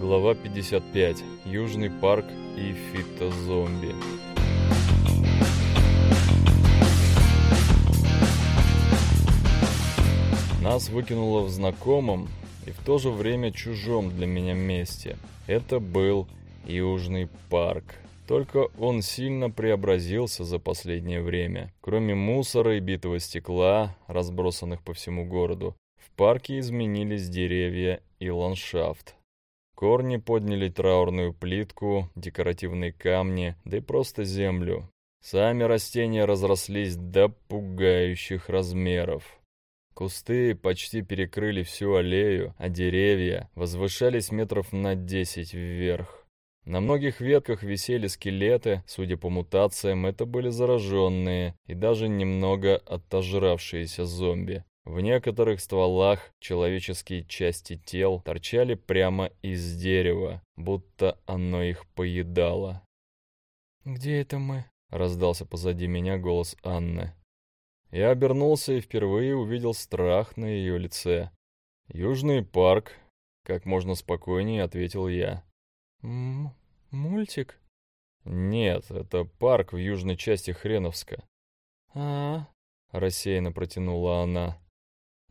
Глава 55. Южный парк и фитозомби. Нас выкинуло в знакомом и в то же время чужом для меня месте. Это был Южный парк. Только он сильно преобразился за последнее время. Кроме мусора и битого стекла, разбросанных по всему городу, в парке изменились деревья и ландшафт. Корни подняли траурную плитку, декоративные камни, да и просто землю. Сами растения разрослись до пугающих размеров. Кусты почти перекрыли всю аллею, а деревья возвышались метров на десять вверх. На многих ветках висели скелеты, судя по мутациям, это были зараженные и даже немного отожравшиеся зомби. В некоторых стволах человеческие части тел торчали прямо из дерева, будто оно их поедало. «Где это мы?» — раздался позади меня голос Анны. Я обернулся и впервые увидел страх на ее лице. «Южный парк», — как можно спокойнее ответил я. М «Мультик?» «Нет, это парк в южной части Хреновска». «А-а», — рассеянно протянула она.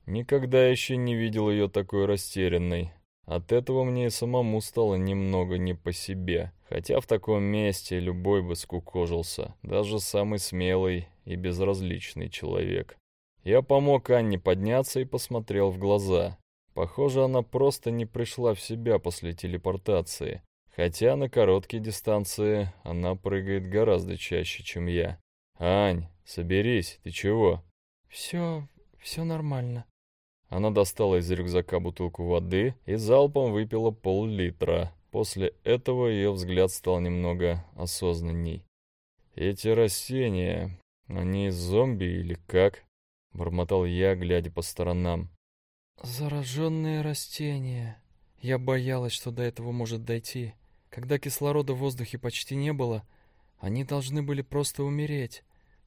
Никогда еще не видел ее такой растерянной. От этого мне и самому стало немного не по себе. Хотя в таком месте любой бы скукожился, даже самый смелый и безразличный человек. Я помог Анне подняться и посмотрел в глаза. Похоже, она просто не пришла в себя после телепортации. Хотя на короткие дистанции она прыгает гораздо чаще, чем я. «Ань, соберись, ты чего?» «Все, все нормально», она достала из рюкзака бутылку воды и залпом выпила пол-литра. После этого ее взгляд стал немного осознанней. «Эти растения, они зомби или как?» — бормотал я, глядя по сторонам. «Зараженные растения. Я боялась, что до этого может дойти. Когда кислорода в воздухе почти не было, они должны были просто умереть.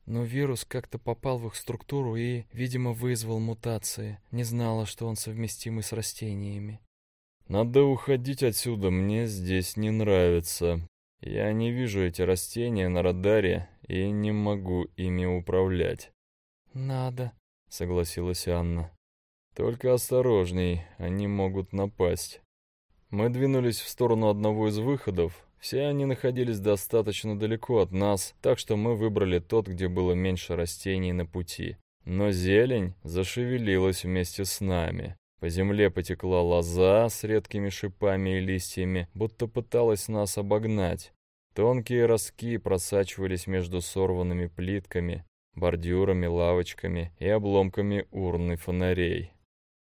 Но вирус как-то попал в их структуру и, видимо, вызвал мутации. Не знала, что он совместимый с растениями. «Надо уходить отсюда, мне здесь не нравится. Я не вижу эти растения на радаре и не могу ими управлять». «Надо», — согласилась Анна. «Только осторожней, они могут напасть». Мы двинулись в сторону одного из выходов, все они находились достаточно далеко от нас, так что мы выбрали тот, где было меньше растений на пути. Но зелень зашевелилась вместе с нами. По земле потекла лоза с редкими шипами и листьями, будто пыталась нас обогнать. Тонкие ростки просачивались между сорванными плитками, бордюрами, лавочками и обломками урны фонарей.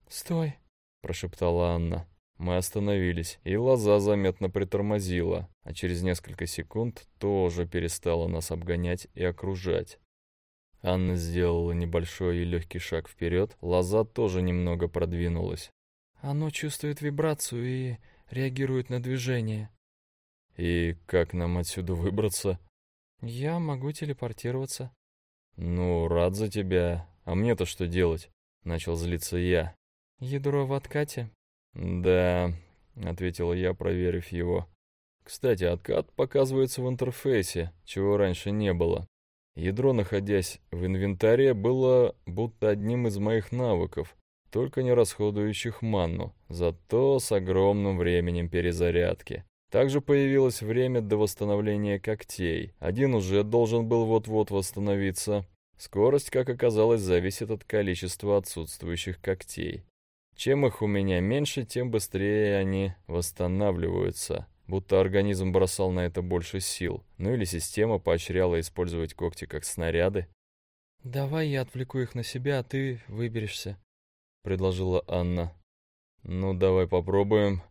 «Стой!» – прошептала Анна. Мы остановились, и лоза заметно притормозила, а через несколько секунд тоже перестала нас обгонять и окружать. Анна сделала небольшой и легкий шаг вперед, лоза тоже немного продвинулась. «Оно чувствует вибрацию и реагирует на движение». «И как нам отсюда выбраться?» «Я могу телепортироваться». «Ну, рад за тебя. А мне-то что делать?» — начал злиться я. «Ядро в откате. «Да», — ответил я, проверив его. «Кстати, откат показывается в интерфейсе, чего раньше не было. Ядро, находясь в инвентаре, было будто одним из моих навыков, только не расходующих манну, зато с огромным временем перезарядки. Также появилось время до восстановления когтей. Один уже должен был вот-вот восстановиться. Скорость, как оказалось, зависит от количества отсутствующих когтей. Чем их у меня меньше, тем быстрее они восстанавливаются, будто организм бросал на это больше сил, ну или система поощряла использовать когти как снаряды. «Давай я отвлеку их на себя, а ты выберешься», — предложила Анна. «Ну, давай попробуем».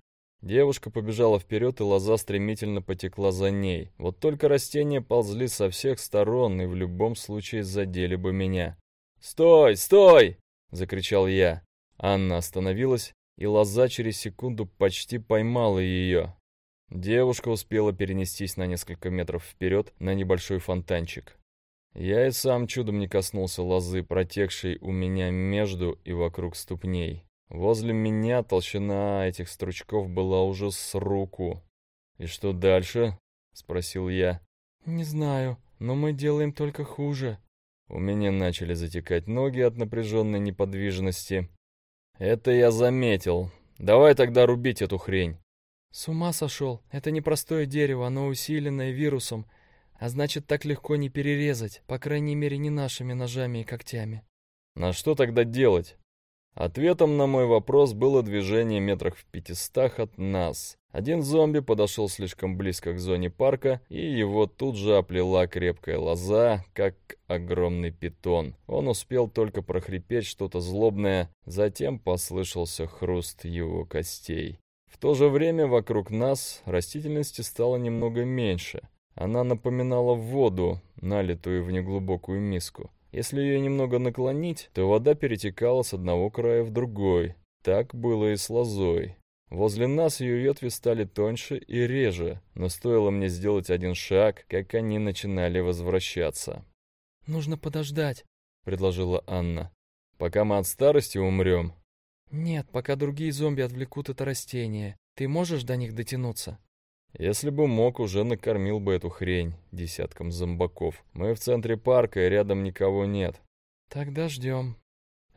Девушка побежала вперед, и лоза стремительно потекла за ней. Вот только растения ползли со всех сторон и в любом случае задели бы меня. «Стой! Стой!» — закричал я. Анна остановилась, и лоза через секунду почти поймала ее. Девушка успела перенестись на несколько метров вперед на небольшой фонтанчик. Я и сам чудом не коснулся лозы, протекшей у меня между и вокруг ступней. Возле меня толщина этих стручков была уже с руку. «И что дальше?» — спросил я. «Не знаю, но мы делаем только хуже». У меня начали затекать ноги от напряженной неподвижности. «Это я заметил. Давай тогда рубить эту хрень». «С ума сошел. Это не простое дерево, оно усиленное вирусом, а значит, так легко не перерезать, по крайней мере, не нашими ножами и когтями». «На что тогда делать?» Ответом на мой вопрос было движение метрах в пятистах от нас. Один зомби подошел слишком близко к зоне парка, и его тут же оплела крепкая лоза, как огромный питон. Он успел только прохрипеть что-то злобное, затем послышался хруст его костей. В то же время вокруг нас растительности стало немного меньше. Она напоминала воду, налитую в неглубокую миску. Если ее немного наклонить, то вода перетекала с одного края в другой. Так было и с лозой. Возле нас ее ветви стали тоньше и реже, но стоило мне сделать один шаг, как они начинали возвращаться. «Нужно подождать», — предложила Анна. «Пока мы от старости умрем?» «Нет, пока другие зомби отвлекут это растение. Ты можешь до них дотянуться?» Если бы мог, уже накормил бы эту хрень десяткам зомбаков. Мы в центре парка, и рядом никого нет. Тогда ждем.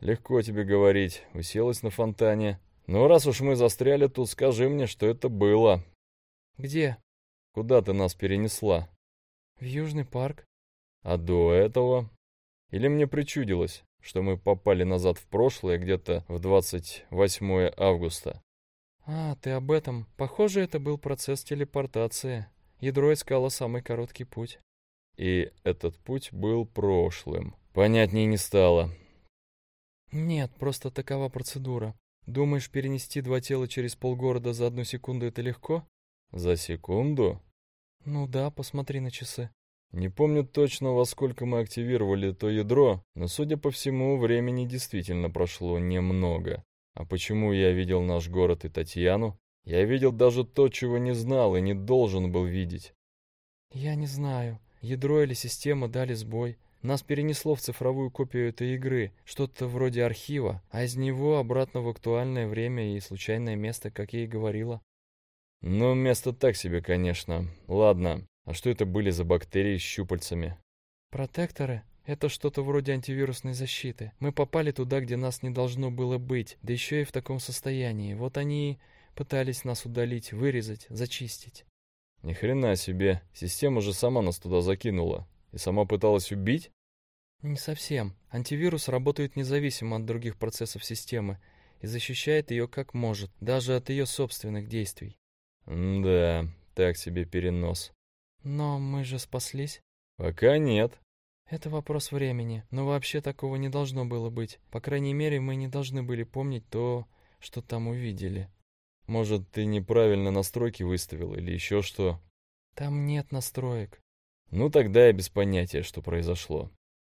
Легко тебе говорить. Уселась на фонтане. Ну, раз уж мы застряли тут, скажи мне, что это было. Где? Куда ты нас перенесла? В Южный парк. А до этого? Или мне причудилось, что мы попали назад в прошлое где-то в 28 августа? «А, ты об этом. Похоже, это был процесс телепортации. Ядро искало самый короткий путь». И этот путь был прошлым. Понятнее не стало. «Нет, просто такова процедура. Думаешь, перенести два тела через полгорода за одну секунду это легко?» «За секунду?» «Ну да, посмотри на часы». Не помню точно, во сколько мы активировали то ядро, но, судя по всему, времени действительно прошло немного. А почему я видел наш город и Татьяну? Я видел даже то, чего не знал и не должен был видеть. Я не знаю. Ядро или система дали сбой. Нас перенесло в цифровую копию этой игры, что-то вроде архива, а из него обратно в актуальное время и случайное место, как я и говорила. Ну, место так себе, конечно. Ладно, а что это были за бактерии с щупальцами? Протекторы? Это что-то вроде антивирусной защиты. Мы попали туда, где нас не должно было быть, да еще и в таком состоянии. Вот они пытались нас удалить, вырезать, зачистить. Ни хрена себе. Система же сама нас туда закинула. И сама пыталась убить? Не совсем. Антивирус работает независимо от других процессов системы и защищает ее как может, даже от ее собственных действий. Да, так себе перенос. Но мы же спаслись. Пока нет. Это вопрос времени, но вообще такого не должно было быть. По крайней мере, мы не должны были помнить то, что там увидели. Может, ты неправильно настройки выставил или еще что? Там нет настроек. Ну, тогда я без понятия, что произошло.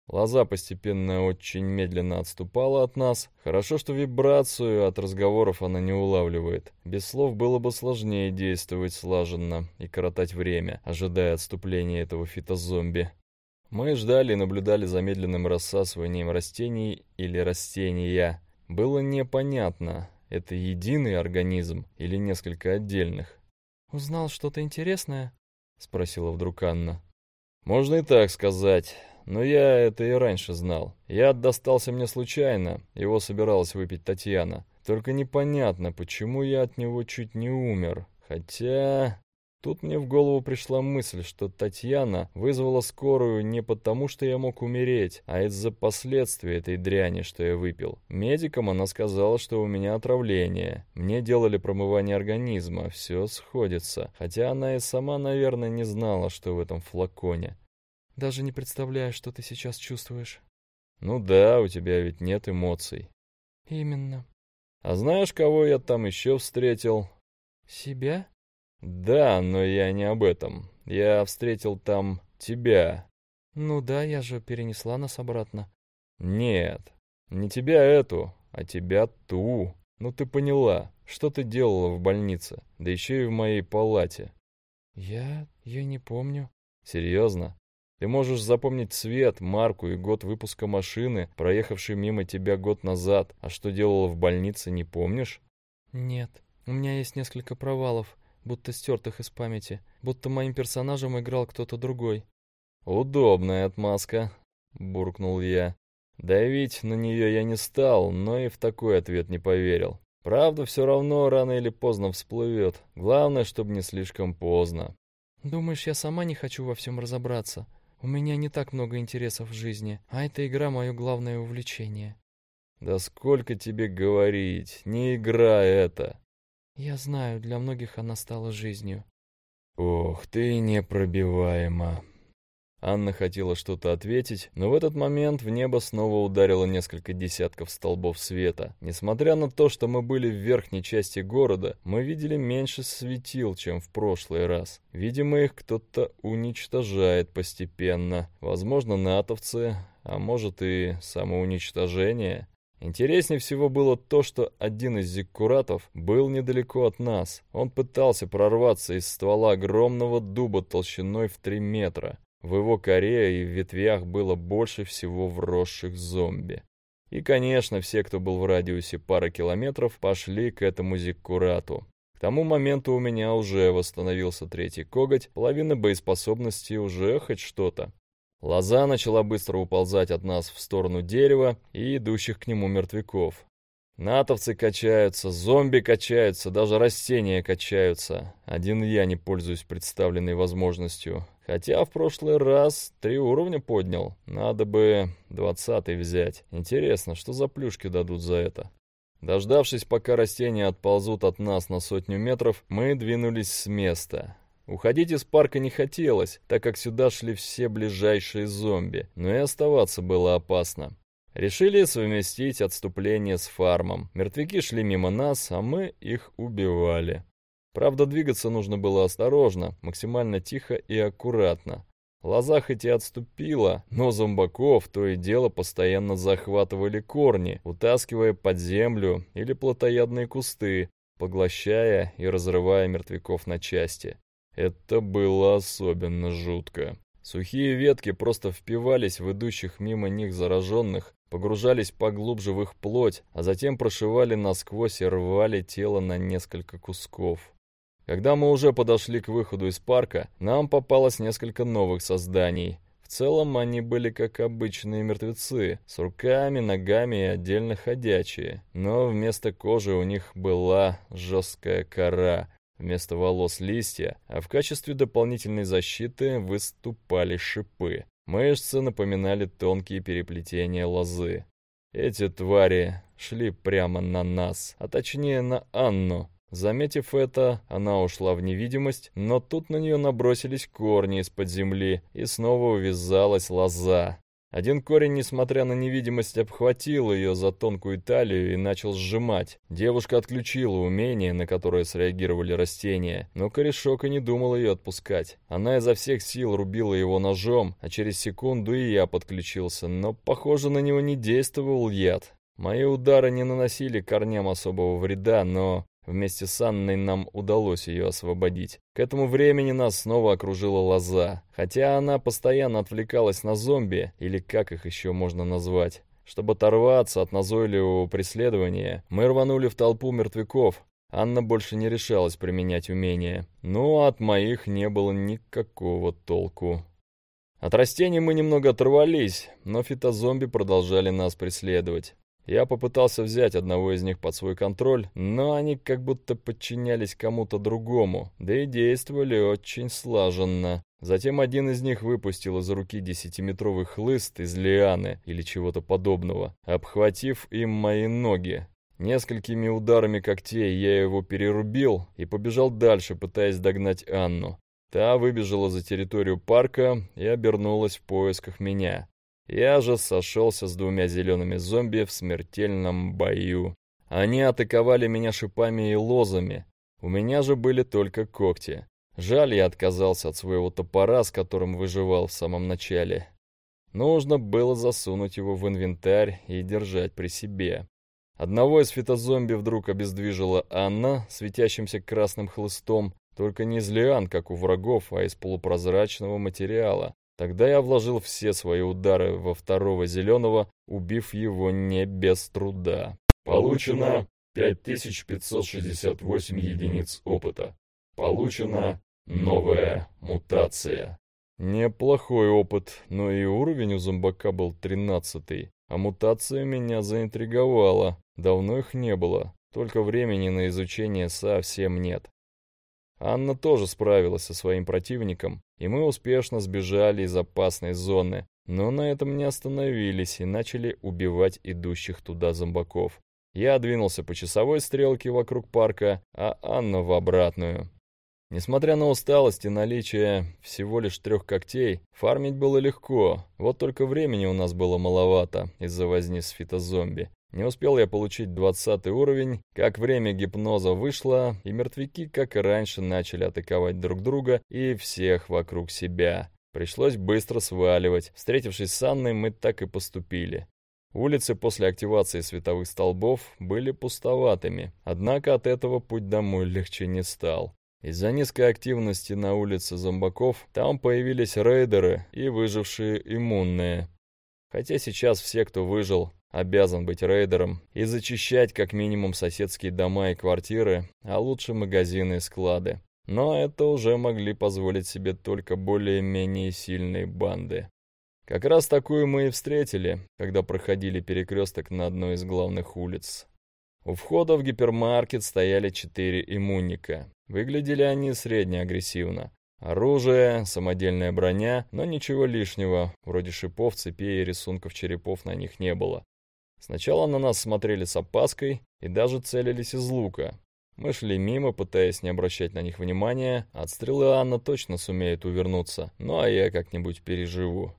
Лоза постепенно очень медленно отступала от нас. Хорошо, что вибрацию от разговоров она не улавливает. Без слов было бы сложнее действовать слаженно и коротать время, ожидая отступления этого фитозомби. Мы ждали и наблюдали за медленным рассасыванием растений или растения. Было непонятно, это единый организм или несколько отдельных. «Узнал что-то интересное?» — спросила вдруг Анна. «Можно и так сказать, но я это и раньше знал. Яд достался мне случайно, его собиралась выпить Татьяна. Только непонятно, почему я от него чуть не умер. Хотя... Тут мне в голову пришла мысль, что Татьяна вызвала скорую не потому, что я мог умереть, а из-за последствий этой дряни, что я выпил. Медикам она сказала, что у меня отравление. Мне делали промывание организма, все сходится. Хотя она и сама, наверное, не знала, что в этом флаконе. Даже не представляю, что ты сейчас чувствуешь. Ну да, у тебя ведь нет эмоций. Именно. А знаешь, кого я там еще встретил? Себя? «Да, но я не об этом. Я встретил там тебя». «Ну да, я же перенесла нас обратно». «Нет, не тебя эту, а тебя ту. Ну ты поняла, что ты делала в больнице, да еще и в моей палате». «Я... я не помню». «Серьезно? Ты можешь запомнить цвет, марку и год выпуска машины, проехавшей мимо тебя год назад, а что делала в больнице, не помнишь? Нет, у меня есть несколько провалов, будто стертых из памяти, будто моим персонажем играл кто-то другой. «Удобная отмазка», — буркнул я. Давить на нее я не стал, но и в такой ответ не поверил. Правда, все равно рано или поздно всплывет. Главное, чтобы не слишком поздно. «Думаешь, я сама не хочу во всем разобраться? У меня не так много интересов в жизни, а эта игра — мое главное увлечение». «Да сколько тебе говорить, не игра это!» «Я знаю, для многих она стала жизнью». «Ох, ты непробиваема!» Анна хотела что-то ответить, но в этот момент в небо снова ударило несколько десятков столбов света. Несмотря на то, что мы были в верхней части города, мы видели меньше светил, чем в прошлый раз. Видимо, их кто-то уничтожает постепенно. Возможно, натовцы, а может и самоуничтожение. Интереснее всего было то, что один из зиккуратов был недалеко от нас. Он пытался прорваться из ствола огромного дуба толщиной в 3 метра. В его коре и в ветвях было больше всего вросших зомби. И, конечно, все, кто был в радиусе пары километров, пошли к этому зиккурату. К тому моменту у меня уже восстановился третий коготь, половина боеспособности уже хоть что-то. Лоза начала быстро уползать от нас в сторону дерева и идущих к нему мертвяков. Натовцы качаются, зомби качаются, даже растения качаются. Один я не пользуюсь представленной возможностью. Хотя в прошлый раз три уровня поднял. Надо бы двадцатый взять. Интересно, что за плюшки дадут за это? Дождавшись, пока растения отползут от нас на сотню метров, мы двинулись с места. Уходить из парка не хотелось, так как сюда шли все ближайшие зомби, но и оставаться было опасно. Решили совместить отступление с фармом. Мертвяки шли мимо нас, а мы их убивали. Правда, двигаться нужно было осторожно, максимально тихо и аккуратно. Лоза хоть и отступила, но зомбаков то и дело постоянно захватывали корни, утаскивая под землю или плотоядные кусты, поглощая и разрывая мертвяков на части. Это было особенно жутко. Сухие ветки просто впивались в идущих мимо них зараженных, погружались поглубже в их плоть, а затем прошивали насквозь и рвали тело на несколько кусков. Когда мы уже подошли к выходу из парка, нам попалось несколько новых созданий. В целом они были как обычные мертвецы, с руками, ногами и отдельно ходячие, но вместо кожи у них была жесткая кора, Вместо волос листья, а в качестве дополнительной защиты выступали шипы. Мышцы напоминали тонкие переплетения лозы. Эти твари шли прямо на нас, а точнее на Анну. Заметив это, она ушла в невидимость, но тут на нее набросились корни из-под земли, и снова увязалась лоза. Один корень, несмотря на невидимость, обхватил ее за тонкую талию и начал сжимать. Девушка отключила умение, на которое среагировали растения, но корешок и не думал ее отпускать. Она изо всех сил рубила его ножом, а через секунду и я подключился, но, похоже, на него не действовал яд. Мои удары не наносили корням особого вреда, но Вместе с Анной нам удалось ее освободить. К этому времени нас снова окружила лоза, хотя она постоянно отвлекалась на зомби, или как их еще можно назвать. Чтобы оторваться от назойливого преследования, мы рванули в толпу мертвяков. Анна больше не решалась применять умения, но от моих не было никакого толку. От растений мы немного оторвались, но фитозомби продолжали нас преследовать. Я попытался взять одного из них под свой контроль, но они как будто подчинялись кому-то другому, да и действовали очень слаженно. Затем один из них выпустил из руки десятиметровый хлыст из лианы или чего-то подобного, обхватив им мои ноги. Несколькими ударами когтей я его перерубил и побежал дальше, пытаясь догнать Анну. Та выбежала за территорию парка и обернулась в поисках меня. Я же сошелся с двумя зелеными зомби в смертельном бою. Они атаковали меня шипами и лозами. У меня же были только когти. Жаль, я отказался от своего топора, с которым выживал в самом начале. Нужно было засунуть его в инвентарь и держать при себе. Одного из фитозомби вдруг обездвижила Анна, светящимся красным хлыстом, только не из лиан, как у врагов, а из полупрозрачного материала. Тогда я вложил все свои удары во второго зеленого, убив его не без труда. Получено 5568 единиц опыта. Получена новая мутация. Неплохой опыт, но и уровень у зомбака был тринадцатый. А мутация меня заинтриговала. Давно их не было. Только времени на изучение совсем нет. Анна тоже справилась со своим противником, и мы успешно сбежали из опасной зоны, но на этом не остановились и начали убивать идущих туда зомбаков. Я двинулся по часовой стрелке вокруг парка, а Анна в обратную. Несмотря на усталость и наличие всего лишь трех когтей, фармить было легко, вот только времени у нас было маловато из-за возни с фитозомби. Не успел я получить двадцатый уровень, как время гипноза вышло, и мертвяки, как и раньше, начали атаковать друг друга и всех вокруг себя. Пришлось быстро сваливать. Встретившись с Анной, мы так и поступили. Улицы после активации световых столбов были пустоватыми, однако от этого путь домой легче не стал. Из-за низкой активности на улице зомбаков там появились рейдеры и выжившие иммунные. Хотя сейчас все, кто выжил, обязан быть рейдером и зачищать как минимум соседские дома и квартиры, а лучше магазины и склады. Но это уже могли позволить себе только более-менее сильные банды. Как раз такую мы и встретили, когда проходили перекресток на одной из главных улиц. У входа в гипермаркет стояли четыре иммунника. Выглядели они средне-агрессивно. Оружие, самодельная броня, но ничего лишнего, вроде шипов, цепей и рисунков черепов на них не было. Сначала на нас смотрели с опаской и даже целились из лука. Мы шли мимо, пытаясь не обращать на них внимания. От стрелы Анна точно сумеет увернуться, ну а я как-нибудь переживу.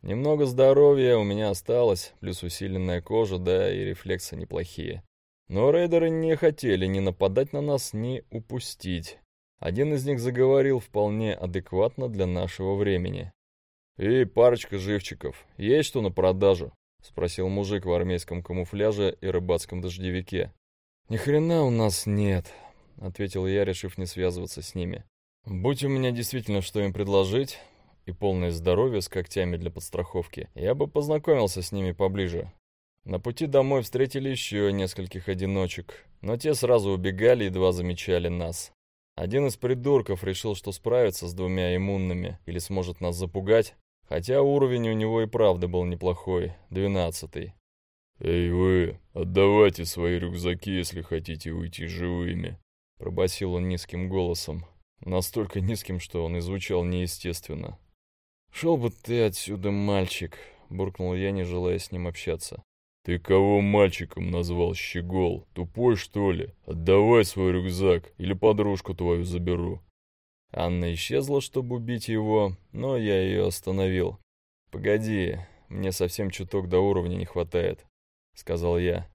Немного здоровья у меня осталось, плюс усиленная кожа, да и рефлексы неплохие. Но рейдеры не хотели ни нападать на нас, ни упустить. Один из них заговорил вполне адекватно для нашего времени. «Эй, парочка живчиков, есть что на продажу?» — спросил мужик в армейском камуфляже и рыбацком дождевике. «Ни хрена у нас нет», — ответил я, решив не связываться с ними. «Будь у меня действительно что им предложить и полное здоровье с когтями для подстраховки, я бы познакомился с ними поближе. На пути домой встретили еще нескольких одиночек, но те сразу убегали, едва замечали нас. Один из придурков решил, что справится с двумя иммунными или сможет нас запугать, Хотя уровень у него и правда был неплохой, двенадцатый. «Эй вы, отдавайте свои рюкзаки, если хотите уйти живыми», — пробасил он низким голосом. Настолько низким, что он и звучал неестественно. «Шел бы ты отсюда, мальчик», — буркнул я, не желая с ним общаться. «Ты кого мальчиком назвал, щегол? Тупой, что ли? Отдавай свой рюкзак, или подружку твою заберу». Анна исчезла, чтобы убить его, но я ее остановил. «Погоди, мне совсем чуток до уровня не хватает», — сказал я.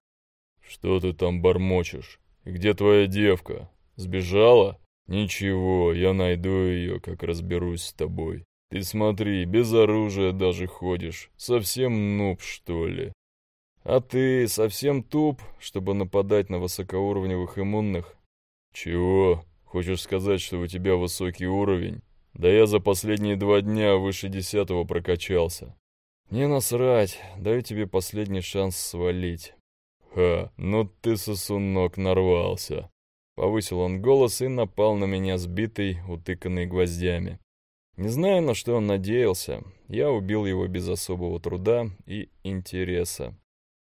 «Что ты там бормочешь? Где твоя девка? Сбежала? Ничего, я найду ее, как разберусь с тобой. Ты смотри, без оружия даже ходишь. Совсем нуб, что ли?» «А ты совсем туп, чтобы нападать на высокоуровневых иммунных?» «Чего?» Хочешь сказать, что у тебя высокий уровень? Да я за последние два дня выше десятого прокачался. Не насрать, даю тебе последний шанс свалить. Ха, ну ты, сосунок, нарвался. Повысил он голос и напал на меня сбитый, утыканный гвоздями. Не знаю, на что он надеялся. Я убил его без особого труда и интереса.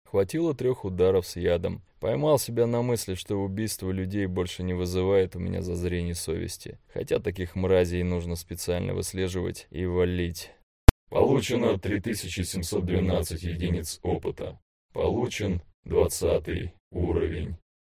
Хватило трех ударов с ядом. Поймал себя на мысли, что убийство людей больше не вызывает у меня зазрений совести. Хотя таких мразей нужно специально выслеживать и валить. Получено 3712 единиц опыта. Получен 20 уровень.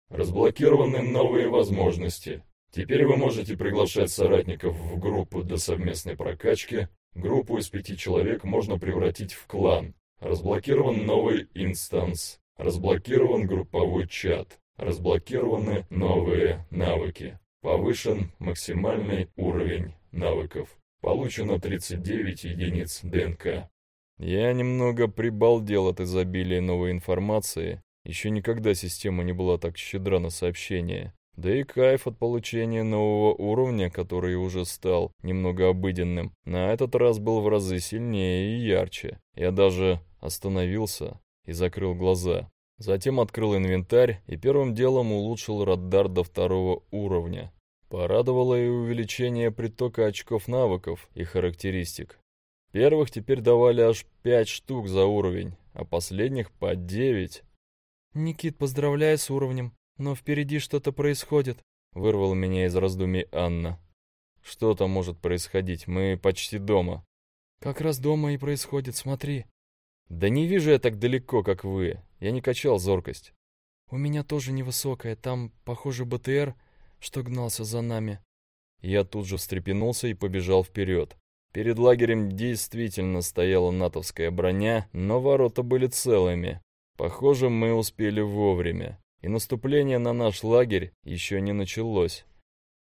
Разблокированы новые возможности. Теперь вы можете приглашать соратников в группу для совместной прокачки. Группу из пяти человек можно превратить в клан. Разблокирован новый инстанс. Разблокирован групповой чат. Разблокированы новые навыки. Повышен максимальный уровень навыков. Получено 39 единиц ДНК. Я немного прибалдел от изобилия новой информации. Еще никогда система не была так щедра на сообщения. Да и кайф от получения нового уровня, который уже стал немного обыденным, на этот раз был в разы сильнее и ярче. Я даже остановился и закрыл глаза. Затем открыл инвентарь и первым делом улучшил радар до второго уровня. Порадовало и увеличение притока очков навыков и характеристик. Первых теперь давали аж пять штук за уровень, а последних по девять. «Никит, поздравляю с уровнем, но впереди что-то происходит», — вырвал меня из раздумий Анна. «Что там может происходить? Мы почти дома». «Как раз дома и происходит, смотри». «Да не вижу я так далеко, как вы. Я не качал зоркость. У меня тоже невысокая, там, похоже, БТР, что гнался за нами. Я тут же встрепенулся и побежал вперед. Перед лагерем действительно стояла натовская броня, но ворота были целыми. Похоже, мы успели вовремя, и наступление на наш лагерь еще не началось.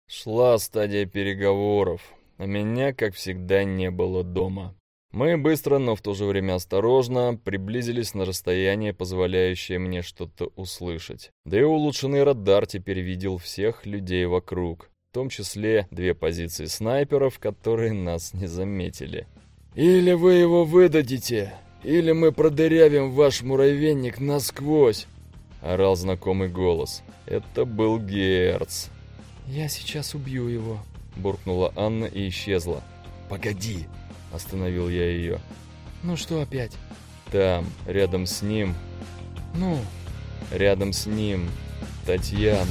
Шла стадия переговоров, а меня, как всегда, не было дома. Мы быстро, но в то же время осторожно приблизились на расстояние, позволяющее мне что-то услышать. Да и улучшенный радар теперь видел всех людей вокруг, в том числе две позиции снайперов, которые нас не заметили. «Или вы его выдадите, или мы продырявим ваш муравейник насквозь!» — орал знакомый голос. Это был Герц. «Я сейчас убью его», — буркнула Анна и исчезла. «Погоди!» Остановил я ее. «Ну что опять?» «Там, рядом с ним». «Ну?» «Рядом с ним. Татьяна».